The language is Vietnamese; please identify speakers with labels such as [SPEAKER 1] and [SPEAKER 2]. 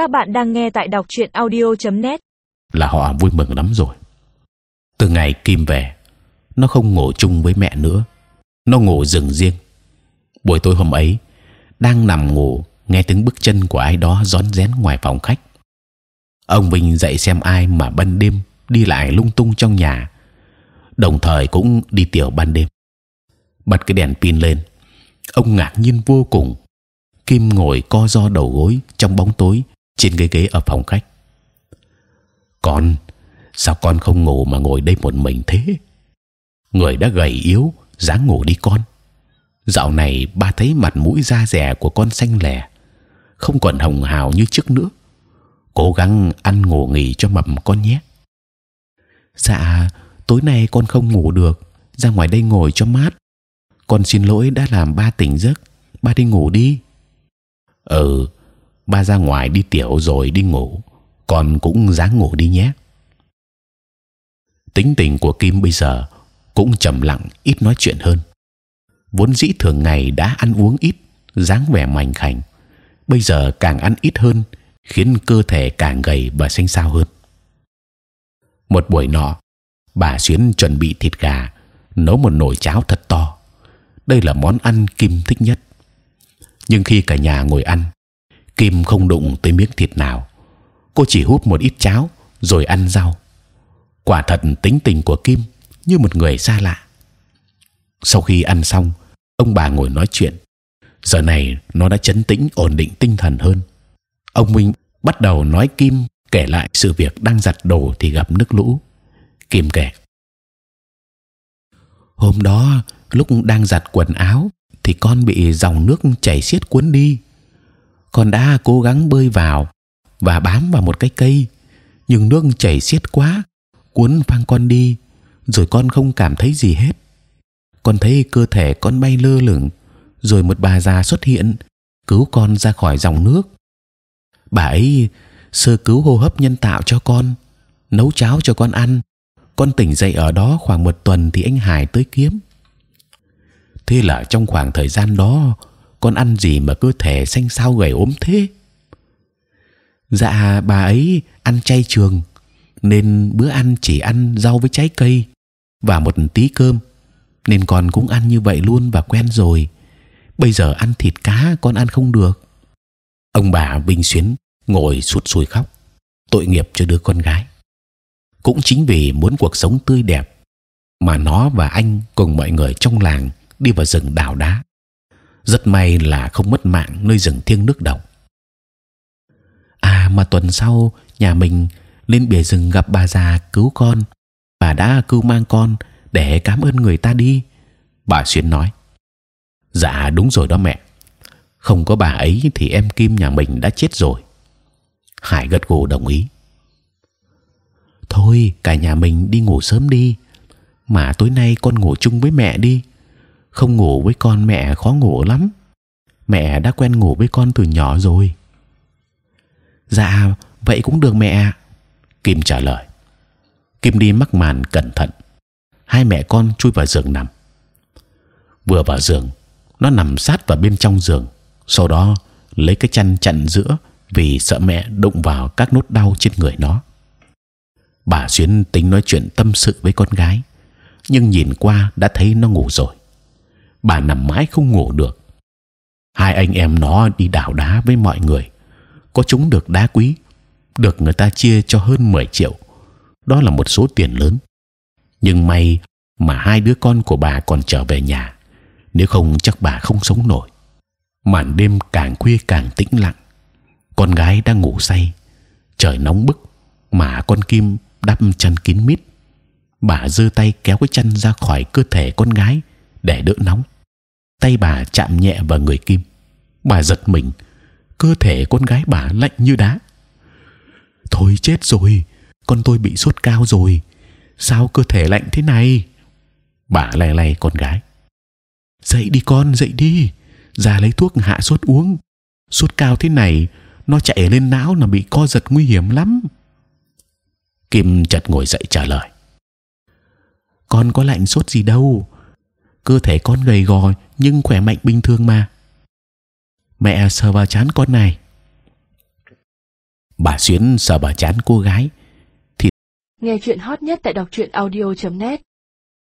[SPEAKER 1] Các bạn đang nghe tại đọc truyện audio.net.
[SPEAKER 2] là họ vui mừng lắm rồi. Từ ngày Kim về, nó không ngủ chung với mẹ nữa, nó ngủ giường riêng. Buổi tối hôm ấy, đang nằm ngủ, nghe tiếng bước chân của ai đó rón rén ngoài phòng khách. Ông Vinh dậy xem ai mà ban đêm đi lại lung tung trong nhà, đồng thời cũng đi tiểu ban đêm. Bật cái đèn pin lên, ông ngạc nhiên vô cùng. Kim ngồi co do đầu gối trong bóng tối trên ghế ghế ở phòng khách. Con, sao con không ngủ mà ngồi đây một mình thế? Người đã gầy yếu, dáng ngủ đi con. Dạo này ba thấy mặt mũi da dẻ của con xanh lè, không còn hồng hào như trước nữa. Cố gắng ăn ngủ nghỉ cho mập con nhé. Dạ, tối nay con không ngủ được, ra ngoài đây ngồi cho mát. Con xin lỗi đã làm ba tỉnh giấc, ba đi ngủ đi. Ừ, ba ra ngoài đi tiểu rồi đi ngủ, con cũng dáng ngủ đi nhé. Tính tình của Kim bây giờ cũng trầm lặng, ít nói chuyện hơn. Vốn dĩ thường ngày đã ăn uống ít, dáng vẻ mảnh khảnh, bây giờ càng ăn ít hơn, khiến cơ thể càng gầy và xanh xao hơn. Một buổi nọ, bà xuyến chuẩn bị thịt gà, nấu một nồi cháo thật to. Đây là món ăn Kim thích nhất. Nhưng khi cả nhà ngồi ăn, Kim không đụng tới miếng thịt nào. Cô chỉ húp một ít cháo rồi ăn rau. Quả thật tính tình của Kim như một người xa lạ. Sau khi ăn xong, ông bà ngồi nói chuyện. Giờ này nó đã chấn tĩnh, ổn định tinh thần hơn. Ông Minh bắt đầu nói Kim kể lại sự việc đang giặt đồ thì gặp nước lũ. Kim kể: Hôm đó lúc đang giặt quần áo thì con bị dòng nước chảy xiết cuốn đi. Con đã cố gắng bơi vào và bám vào một cái cây, nhưng nước chảy xiết quá, cuốn phăng con đi, rồi con không cảm thấy gì hết. Con thấy cơ thể con bay lơ lửng, rồi một bà già xuất hiện cứu con ra khỏi dòng nước. Bà ấy sơ cứu hô hấp nhân tạo cho con, nấu cháo cho con ăn. Con tỉnh dậy ở đó khoảng một tuần thì anh Hải tới kiếm. Thế là trong khoảng thời gian đó, con ăn gì mà cơ thể xanh xao gầy ốm thế? Dạ bà ấy ăn chay trường, nên bữa ăn chỉ ăn rau với trái cây và một tí cơm, nên con cũng ăn như vậy luôn và quen rồi. Bây giờ ăn thịt cá con ăn không được. Ông bà Vinh Xuyến ngồi sụt sùi khóc, tội nghiệp cho đứa con gái. Cũng chính vì muốn cuộc sống tươi đẹp mà nó và anh cùng mọi người trong làng đi vào rừng đào đá. Rất may là không mất mạng nơi rừng thiêng nước độc. À mà tuần sau nhà mình lên bìa rừng gặp bà già cứu con, bà đã cứu mang con để cảm ơn người ta đi. Bà xuyên nói. Dạ đúng rồi đó mẹ. Không có bà ấy thì em Kim nhà mình đã chết rồi. Hải gật gù đồng ý. Thôi cả nhà mình đi ngủ sớm đi. Mà tối nay con ngủ chung với mẹ đi. Không ngủ với con mẹ khó ngủ lắm. Mẹ đã quen ngủ với con từ nhỏ rồi. Dạ vậy cũng được mẹ. Kim trả lời. Kim đi mắc màn cẩn thận. Hai mẹ con chui vào giường nằm. Vừa vào giường, nó nằm sát vào bên trong giường. Sau đó lấy cái chăn chặn giữa vì sợ mẹ đụng vào các nốt đau trên người nó. Bà xuyến tính nói chuyện tâm sự với con gái, nhưng nhìn qua đã thấy nó ngủ rồi. Bà nằm mãi không ngủ được. Hai anh em nó đi đào đá với mọi người, có chúng được đá quý, được người ta chia cho hơn 10 triệu. Đó là một số tiền lớn. Nhưng may mà hai đứa con của bà còn trở về nhà, nếu không chắc bà không sống nổi. Màn đêm càng khuya càng tĩnh lặng con gái đang ngủ say trời nóng bức mà con kim đắp chăn kín mít bà giơ tay kéo cái chăn ra khỏi cơ thể con gái để đỡ nóng tay bà chạm nhẹ vào người kim. Bà giật mình. Cơ thể con gái bà lạnh như đá. Thôi chết rồi, con tôi bị sốt cao rồi. Sao cơ thể lạnh thế này? Bà lay lay con gái. Dậy đi con, dậy đi. Ra lấy thuốc hạ sốt uống. Sốt cao thế này, nó chạy lên não là bị co giật nguy hiểm lắm. Kim chợt ngồi dậy trả lời. Con có lạnh sốt gì đâu cơ thể con gầy gò nhưng khỏe mạnh bình thường mà. Mẹ sờ vào chán con này. Bà xuyến sờ vào chán cô gái.
[SPEAKER 1] Thì Nghe chuyện hot nhất tại đọc truyện audio.net